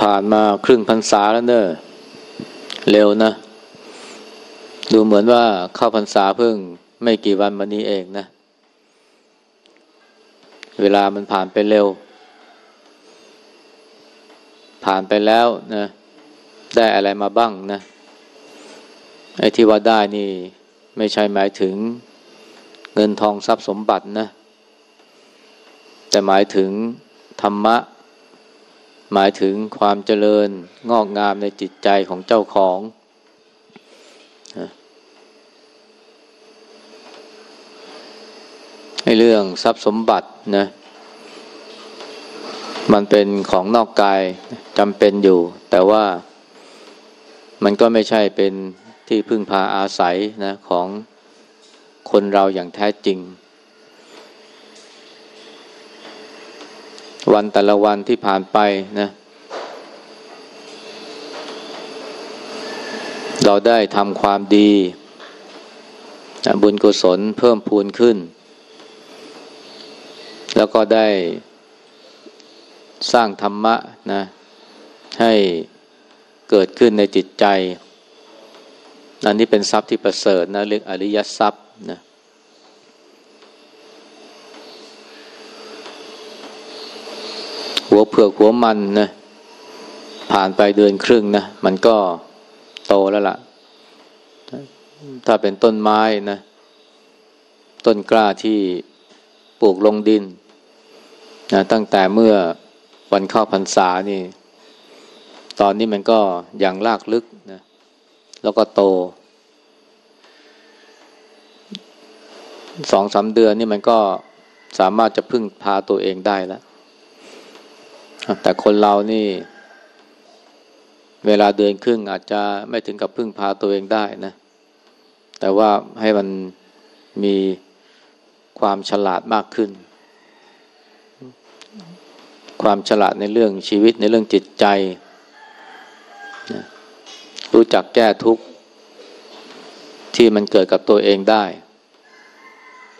ผ่านมาครึ่งพรรษาแล้วเนอะเร็วนะ ดูเหมือนว่าเข้าพรรษาเพิ่งไม่กี่วันมานี้เองนะ เวลามันผ่านไปเร็ว ผ่านไปแล้วนะ ได้อะไรมาบ้างนะ ไอ้ที่ว่าได้นี่ ไม่ใช่หมายถึงเงินทองทรัพย์สมบัตินะ แต่หมายถึงธรรมะ หมายถึงความเจริญงอกงามในจิตใจของเจ้าของ ให้เรื่องทรัพย์สมบัตินะมันเป็นของนอกกายจำเป็นอยู่ แต่ว่ามันก็ไม่ใช่เป็นที่พึ่งพาอาศัยนะของคนเราอย่างแท้จริง วันแต่ละวันที่ผ่านไปนะ เราได้ทำความดีบุญกุศลเพิ่มพูนขึ้น แล้วก็ได้สร้างธรรมะนะให้เกิดขึ้นในจิตใจ อันนี้เป็นทรัพย์ที่ประเสริฐนะเรียกอริยทรัพย์นะ หัวเผือกหัวมันนะผ่านไปเดือนครึ่งนะมันก็โตแล้วละ่ะ ถ้าเป็นต้นไม้นะ ต้นกล้าที่ปลูกลงดินนะตั้งแต่เมื่อวันเข้าพรรษานี่ ตอนนี้มันก็อย่างลากลึกนะแล้วก็โตสองสาเดือนนี่มันก็สามารถจะพึ่งพาตัวเองได้แล้ว แต่คนเรานี่ เวลาเดินครึ่งอาจจะไม่ถึงกับพึ่งพาตัวเองได้นะ แต่ว่าให้มันมีความฉลาดมากขึ้น ความฉลาดในเรื่องชีวิตในเรื่องจิตใจ รู้จักแก้ทุกข์ที่มันเกิดกับตัวเองได้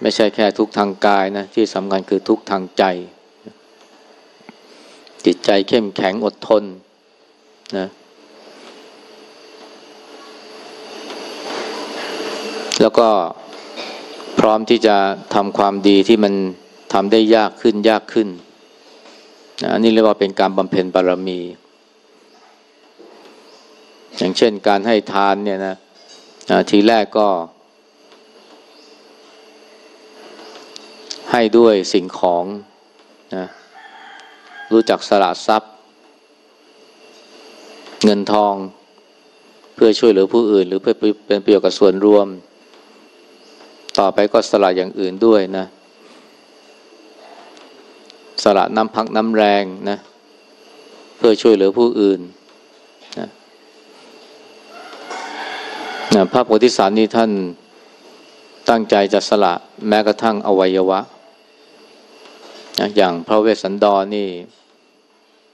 ไม่ใช่แค่ทุกข์ทางกายนะ ที่สำคัญคือทุกข์ทางใจ จิตใจเข้มแข็งอดทนนะแล้วก็พร้อมที่จะทำความดีที่มันทำได้ยากขึ้นยากขึ้นนะนี่เรียกว่าเป็นการบำเพ็ญบารมี อย่างเช่นการให้ทานเนี่ยนะทีแรกก็ ให้ด้วยสิ่งของนะ รู้จักสละทรัพย์ เงินทอง เพื่อช่วยเหลือผู้อื่น หรือเพื่อเป็นประโยชน์กับส่วนรวม ต่อไปก็สละอย่างอื่นด้วยนะ สละน้ำพักน้ำแรงนะ เพื่อช่วยเหลือผู้อื่นนะนะพระโพธิสัตว์นี้ท่านตั้งใจจะสละแม้กระทั่งอวัยวะนะอย่างพระเวสสันดรนี่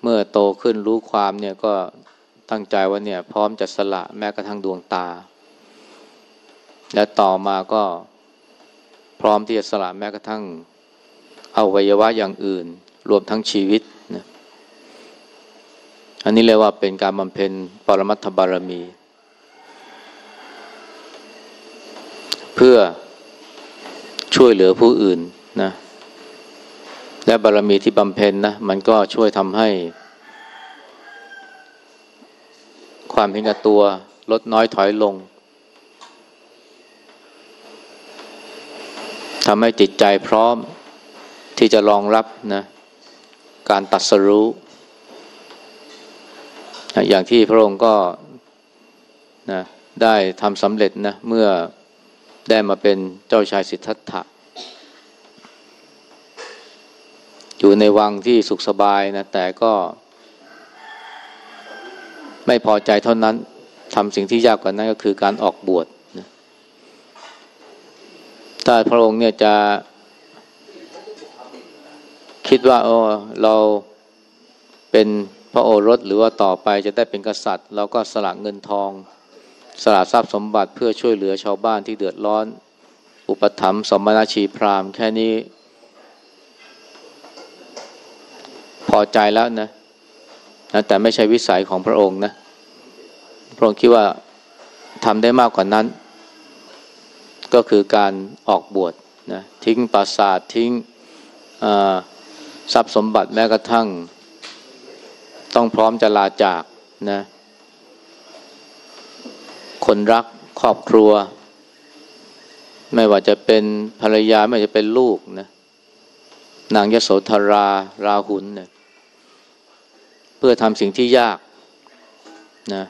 เมื่อโตขึ้นรู้ความเนี่ยก็ตั้งใจว่าเนี่ย พร้อมจะสละแม้กระทั่งดวงตา และต่อมาก็พร้อมที่จะสละแม้กระทั่งอวัยวะอย่างอื่น รวมทั้งชีวิตนะอันนี้เรียกว่าเป็นการบำเพ็ญปรมัตถบารมี เพื่อช่วยเหลือผู้อื่นนะ และบารรมีที่บำเพ็ญนะมันก็ช่วยทำให้ ความเห็นแก่ตัวลดน้อยถอยลงทำให้จิตใจพร้อมที่จะรองรับนะการตัดสรู้ อย่างที่พระองค์ก็นะได้ทำสำเร็จนะเมื่อได้มาเป็นเจ้าชายสิทธัตถะ อยู่ในวังที่สุขสบายนะแต่ก็ไม่พอใจเท่านั้นทำสิ่งที่ยากกว่านั้นก็คือการออกบวชนะถ้าพระองค์เนี่ยจะคิดว่าโอ้เราเป็นพระโอรสหรือว่าต่อไปจะได้เป็นกษัตริย์ เราก็สละเงินทอง สละทรัพย์สมบัติเพื่อช่วยเหลือชาวบ้านที่เดือดร้อน อุปถัมภ์สมณชีพราหมณ์แค่นี้พ อใจแล้วนะนะแต่ไม่ใช่วิสัยของพระองค์นะ พระองค์คิดว่าทำได้มากกว่านั้น ก็คือการออกบวชนะทิ้งปราสาททิ้งทรัพย์สมบัติแม้กระทั่ง ต้องพร้อมจะลาจากนะคนรักครอบครัว ไม่ว่าจะเป็นภรรยาไม่ว่าจะเป็นลูกนะนางยโสธราราหุลเนี่ย พื่อทำสิ่งที่ยากนะ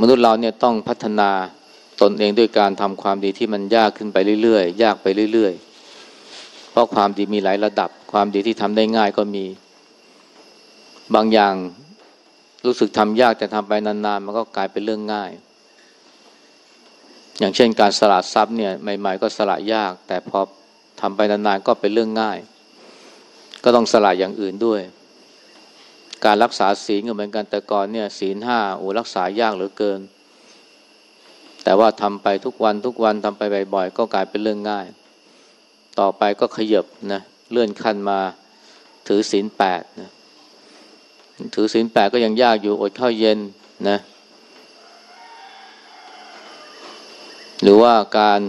มนุษย์เราเนี่ยต้องพัฒนาตนเองด้วยการทำความดีที่มันยากขึ้นไปเรื่อยๆ ยากไปเรื่อยๆ เพราะความดีมีหลายระดับ ความดีที่ทำได้ง่ายก็มี บางอย่างรู้สึกทำยากแต่ทำไปนานๆ มันก็กลายเป็นเรื่องง่าย อย่างเช่นการสละทรัพย์เนี่ยใหม่ ๆ ก็สละยาก แต่พอทำไปนานๆ ก็เป็นเรื่องง่าย ก็ต้องสละอย่างอื่นด้วย การรักษาศีลก็เหมือนกันแต่ก่อนเนี่ยศีลห้าโอ้รักษายากเหลือเกิน แต่ว่าทำไปทุกวันทุกวันทำไปบ่อยๆก็กลายเป็นเรื่องง่าย ต่อไปก็ขยับนะเลื่อนขั้นมาถือศีลแปดนะถือศีลแปดก็ยังยากอยู่อดข้าวเย็นนะหรือว่าการ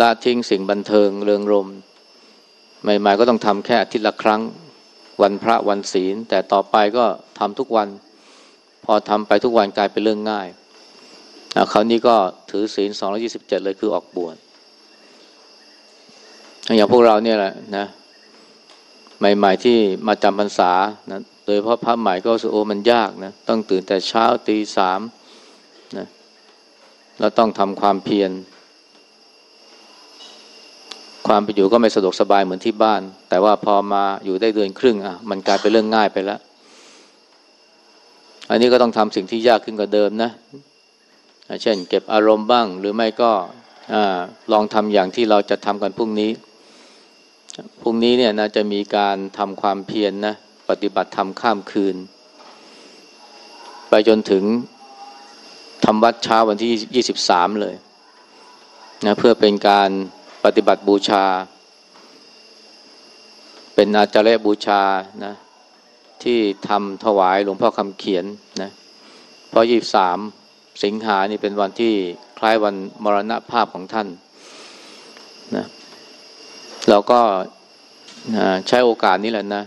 ละทิ้งสิ่งบันเทิงเริงรมใหม่ๆก็ต้องทำแค่อาทิตย์ละครั้ง วันพระวันศีล แต่ต่อไปก็ทำทุกวัน พอทำไปทุกวันกลายเป็นเรื่องง่ายคราวนี้ก็ถือศีล227เลยคือออกบวชอย่างพวกเราเนี่ยแหละนะใหม่ ๆ ที่มาจำพรรษานะโดยเพราะพระใหม่ก็สุโอมันยากนะต้องตื่นแต่เช้าตีสามนะเราต้องทำความเพียร ความไปอยู่ก็ไม่สะดวกสบายเหมือนที่บ้าน แต่ว่าพอมาอยู่ได้เดือนครึ่งอะมันกลายเป็นเรื่องง่ายไปแล้ว อันนี้ก็ต้องทำสิ่งที่ยากขึ้นกว่าเดิมนะเช่น เก็บอารมณ์บ้าง หรือไม่ก็ลองทำอย่างที่เราจะทำกันพรุ่งนี้พรุ่งนี้เนี่ยนะจะมีการทำความเพียรนนะปฏิบัติธรรมข้ามคืน ไปจนถึงทำวัดเช้าวันที่ยี่สิบสามเลยนะเพื่อเป็นการ ปฏิบัติบูชา เป็นอาจารย์บูชานะที่ทำถวายหลวงพ่อคำเขียนนะเพราะยี่สามสิงหานี่เป็นวันที่คล้ายวันมรณภาพของท่านนะเราก็ใช้โอกาสนี้แหละนะ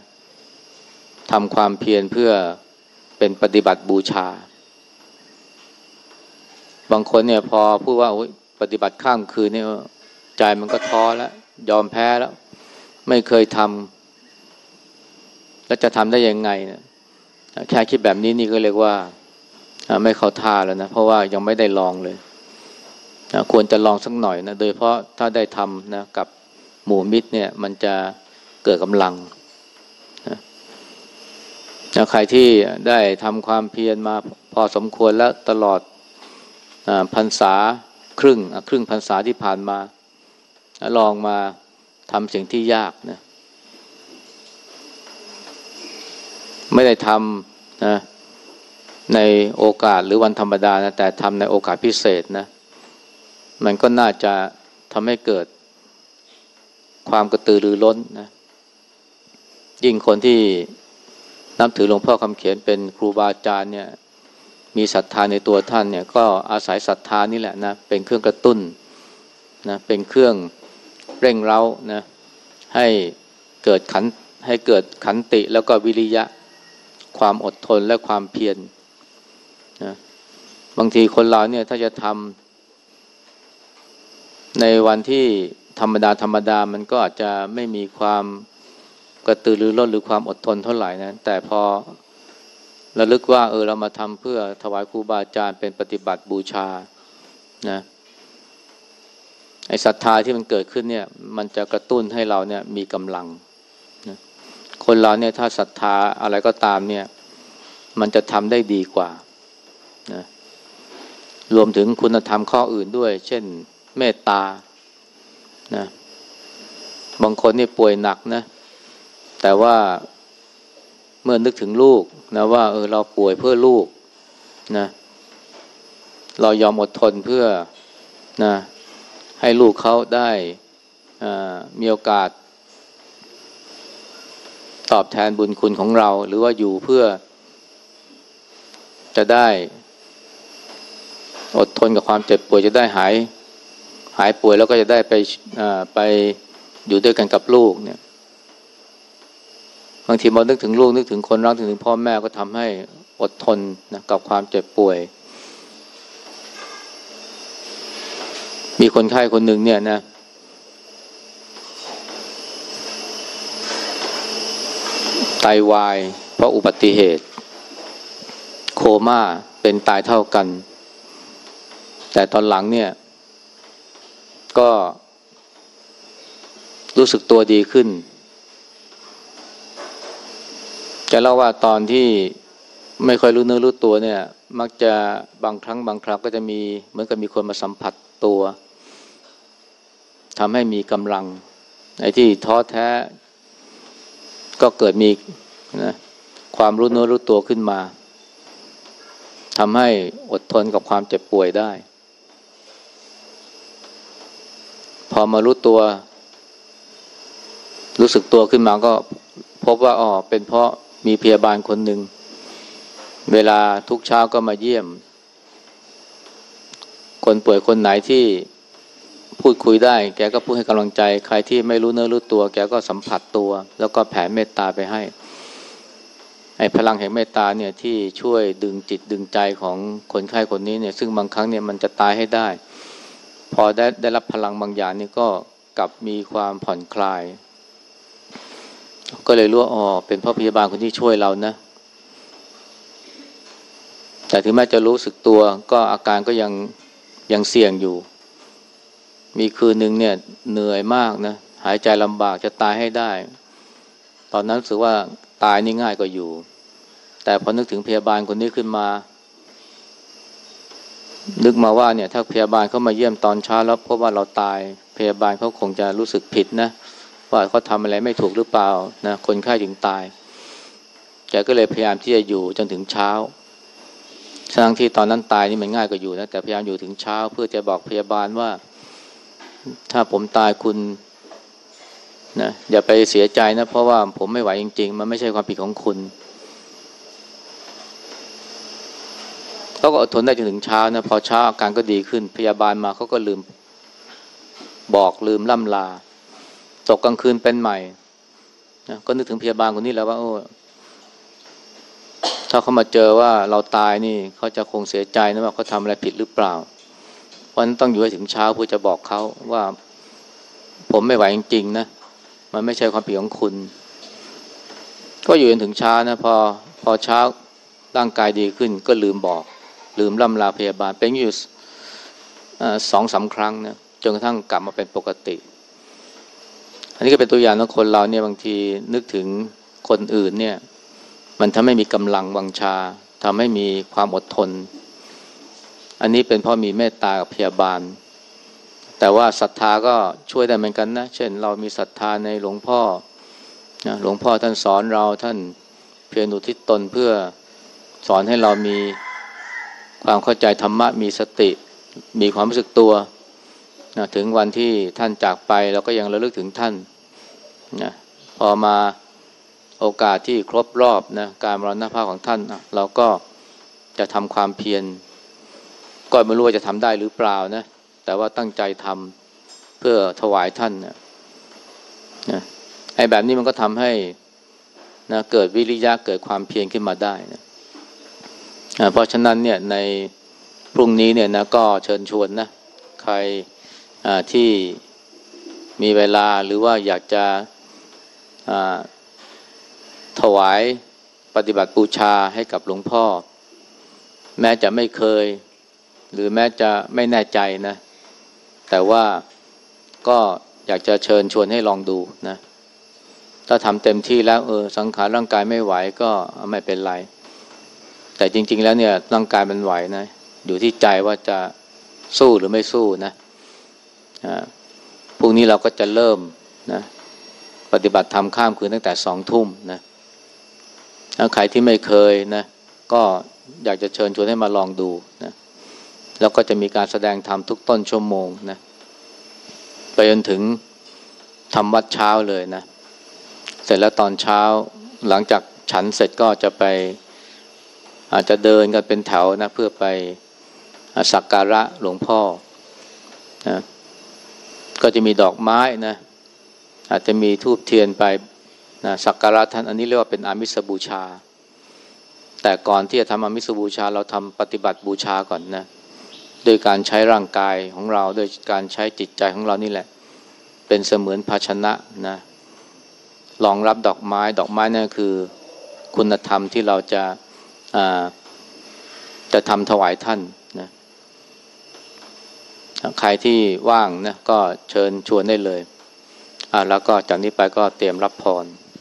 ทำความเพียรเพื่อเป็นปฏิบัติบูชา บางคนเนี่ยพอพูดว่าปฏิบัติข้ามคืนเนี่ย ใจมันก็ท้อแล้วยอมแพ้แล้ว ไม่เคยทำแล้วจะทำได้ยังไงนะแค่คิดแบบนี้นี่ก็เรียกว่าไม่เข้าท่าแล้วนะ เพราะว่ายังไม่ได้ลองเลยนะควรจะลองสักหน่อยนะ โดยเพราะถ้าได้ทำนะกับหมู่มิตรเนี่ย มันจะเกิดกำลังนะใครที่ได้ทำความเพียรมาพอสมควรแล้วตลอดพรรษาครึ่งครึ่งพรรษาที่ผ่านมา ลองมาทำสิ่งที่ยากนะไม่ได้ทำนะในโอกาสหรือวันธรรมดานะแต่ทำในโอกาสพิเศษนะ มันก็น่าจะทำให้เกิดความกระตือรือร้นนะยิ่งคนที่นับถือหลวงพ่อคำเขียนเป็นครูบาอาจารย์เนี่ย มีศรัทธาในตัวท่านเนี่ย ก็อาศัยศรัทธานี่แหละนะเป็นเครื่องกระตุ้นนะเป็นเครื่อง เร่งเร้านะให้เกิดขันให้เกิดขันติแล้วก็วิริยะความอดทนและความเพียรนะบางทีคนเราเนี่ยถ้าจะทำในวันที่ธรรมดาธรรมดามันก็อาจจะไม่มีความกระตือรือร้นหรือความอดทนเท่าไหร่นะแต่พอระลึกว่าเออเรามาทำเพื่อถวายครูบาอาจารย์เป็นปฏิบัติบูชานะ ไอ้ศรัทธาที่มันเกิดขึ้นเนี่ย มันจะกระตุ้นให้เราเนี่ยมีกำลังนะคนเราเนี่ยถ้าศรัทธาอะไรก็ตามเนี่ย มันจะทำได้ดีกว่านะรวมถึงคุณธรรมข้ออื่นด้วย เช่น เมตตานะบางคนนี่ป่วยหนักนะ แต่ว่าเมื่อนึกถึงลูกนะว่าเออเราป่วยเพื่อลูกนะ เรายอมอดทนเพื่อนะ ให้ลูกเขาได้มีโอกาส ตอบแทนบุญคุณของเรา หรือว่าอยู่เพื่อ จะได้ อดทนกับความเจ็บป่วยจะได้หาย หายป่วยแล้วก็จะได้ไปไปอยู่ด้วยกันกับลูกเนี่ยบางทีมอนึกถึงลูกนึกถึงคนรักถึงพ่อแม่ก็ทำให้อดทนนะกับความเจ็บป่วย มีคนไข้คนหนึ่งเนี่ยนะ ไตาวาย เพราะอุบัติเหตุ โคม่าเป็นตายเท่ากัน แต่ตอนหลังเนี่ย ก็รู้สึกตัวดีขึ้น จะเล่าว่าตอนที่ไม่ค่อยรู้เนื้อรู้ตัวเนี่ย มักจะบางครั้งบางคราวก็จะมีเหมือนกับมีคนมาสัมผัสตัว ทำให้มีกำลังไอ้ที่ท้อแท้ ก็เกิดมีนะความรู้เนื้อรู้ตัวขึ้นมาทำให้อดทนกับความเจ็บป่วยได้ พอมารู้ตัว รู้สึกตัวขึ้นมาก็พบว่าอ๋อเป็นเพราะมีพยาบาลคนหนึ่ง เวลาทุกเช้าก็มาเยี่ยม คนป่วยคนไหนที่ พูดคุยได้ แกก็พูดให้กำลังใจ ใครที่ไม่รู้เนื้อรู้ตัว แกก็สัมผัสตัว แล้วก็แผ่เมตตาไปให้ไอ้พลังแห่งเมตตาเนี่ยที่ช่วยดึงจิตดึงใจของคนไข้คนนี้เนี่ยซึ่งบางครั้งเนี่ยมันจะตายให้ได้ พอได้ได้รับพลังบางอย่างนี่ก็กลับมีความผ่อนคลาย ก็เลยรู้ว่าอ๋อเป็นพ่อพยาบาลคนที่ช่วยเรานะ แต่ถึงแม้จะรู้สึกตัวก็อาการก็ยังยังเสี่ยงอยู่ มีคืนหนึ่งเนี่ยเหนื่อยมากนะหายใจลำบากจะตายให้ได้ ตอนนั้นรู้สึกว่าตายนี่ง่ายกว่าอยู่ แต่พอนึกถึงพยาบาลคนนี้ขึ้นมา นึกมาว่าเนี่ย ถ้าพยาบาลเขามาเยี่ยมตอนเช้าแล้วพบว่าเราตายพยาบาลเขาคงจะรู้สึกผิดนะว่าเขาทำอะไรไม่ถูกหรือเปล่านะคนไข้ถึงตายแกก็เลยพยายามที่จะอยู่จนถึงเช้าทั้งที่ตอนนั้นตายนี่มันง่ายกว่าอยู่นะแต่พยายามอยู่ถึงเช้าเพื่อจะบอกพยาบาลว่า ถ้าผมตายคุณนะอย่าไปเสียใจนะ เพราะว่าผมไม่ไหวจริง ๆ มันไม่ใช่ความผิดของคุณเขาก็อดทนได้จนถึงเช้านะพอเช้าอาการก็ดีขึ้น พยาบาลมาเขาก็ลืม บอกลืมล่ำลาตกกลางคืนเป็นใหม่นะก็นึกถึงพยาบาลคนนี้แล้วว่า โอ้ถ้าเขามาเจอว่าเราตายนี่เขาจะคงเสียใจนะว่าเขาทำอะไรผิดหรือเปล่า ราะนั้นต้องอยู่ให้ถึงเช้าเพื่อจะบอกเขาว่า ผมไม่ไหวจริงๆนะมันไม่ใช่ความผิดของคุณ ก็อยู่จนถึงเช้านะพอพอเช้าร่างกายดีขึ้น ก็ลืมบอก ลืมล่ำลาพยาบาลเป็นอยู่สองสาครั้งนะจนกระทั่งกลับมาเป็นปกติ อันนี้ก็เป็นตัวอย่างว่าคนเราเนี่ยบางทีนึกถึงคนอื่นเนี่ย มันทำให้มีกำลังวังชาทำให้มีความอดทน อันนี้เป็นเพราะมีเมตตากับพยาบาล แต่ว่าศรัทธาก็ช่วยได้เหมือนกันนะ เช่น เรามีศรัทธาในหลวงพ่อนะหลวงพ่อท่านสอนเราท่านเพียรอุทิศตนเพื่อสอนให้เรามีความเข้าใจธรรมะมีสติ มีความรู้สึกตัวนะถึงวันที่ท่านจากไปเราก็ยังระลึกถึงท่านนะพอมาโอกาสที่ครบรอบนะการมรณภาพของท่านนะเราก็จะทำความเพียร ก็ไม่รู้ว่าจะทำได้หรือเปล่านะ แต่ว่าตั้งใจทำเพื่อถวายท่านนะนะไอ้แบบนี้มันก็ทำให้นะเกิดวิริยะเกิดความเพียรขึ้นมาได้นะเพราะฉะนั้นเนี่ยในพรุ่งนี้เนี่ยนะก็เชิญชวนนะใครที่มีเวลาหรือว่าอยากจะถวายปฏิบัติบูชาให้กับหลวงพ่อ แม้จะไม่เคย หรือแม้จะไม่แน่ใจนะ แต่ว่าก็อยากจะเชิญชวนให้ลองดูนะ ถ้าทำเต็มที่แล้วเออสังขารร่างกายไม่ไหวก็ไม่เป็นไร แต่จริง ๆ แล้วเนี่ยร่างกายมันไหวนะ อยู่ที่ใจว่าจะสู้หรือไม่สู้นะพรุ่งนี้เราก็จะเริ่มนะปฏิบัติธรรมข้ามคืนตั้งแต่สองทุ่มนะใครที่ไม่เคยนะ ก็อยากจะเชิญชวนให้มาลองดูนะ แล้วก็จะมีการแสดงธรรมทุกต้นชั่วโมงนะไปจนถึงทำวัดเช้าเลยนะ เสร็จแล้วตอนเช้าหลังจากฉันเสร็จก็จะไปอาจจะเดินกันเป็นแถวนะเพื่อไปสักการะหลวงพ่อนะก็จะมีดอกไม้นะอาจจะมีทูบเทียนไปนะสักการะท่านอันนี้เรียกว่าเป็นอามิสบูชา แต่ก่อนที่จะทำอามิสบูชา เราทำปฏิบัติบูชาก่อนนะ โดยการใช้ร่างกายของเรา โดยการใช้จิตใจของเรานี่แหละ เป็นเสมือนภาชนะนะรองรับดอกไม้ดอกไม้นั่นคือคุณธรรมที่เราจะจะทำถวายท่านนะใครที่ว่างนะก็เชิญชวนได้เลยอ่าแล้วก็จากนี้ไปก็เตรียมรับพร